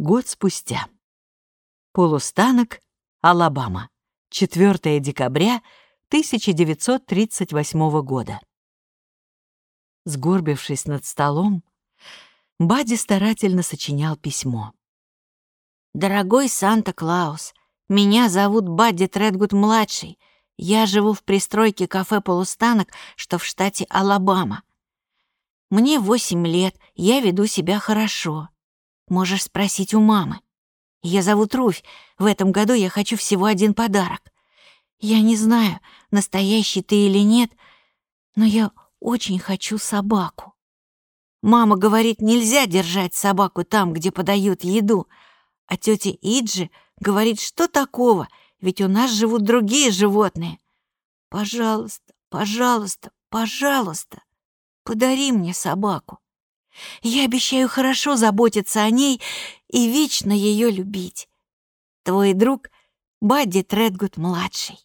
Год спустя. Полустанок, Алабама. 4 декабря 1938 года. Сгорбившись над столом, Бадди старательно сочинял письмо. «Дорогой Санта-Клаус, меня зовут Бадди Тредгуд-младший. Я живу в пристройке кафе «Полустанок», что в штате Алабама. Мне восемь лет, я веду себя хорошо. Можешь спросить у мамы. Я зову Руфь. В этом году я хочу всего один подарок. Я не знаю, настоящий ты или нет, но я очень хочу собаку. Мама говорит, нельзя держать собаку там, где подают еду, а тетя Иджи говорит, что такого, ведь у нас живут другие животные. Пожалуйста, пожалуйста, пожалуйста, подари мне собаку. Я обещаю хорошо заботиться о ней и вечно ее любить. Твой друг Бадди Тредгуд-младший.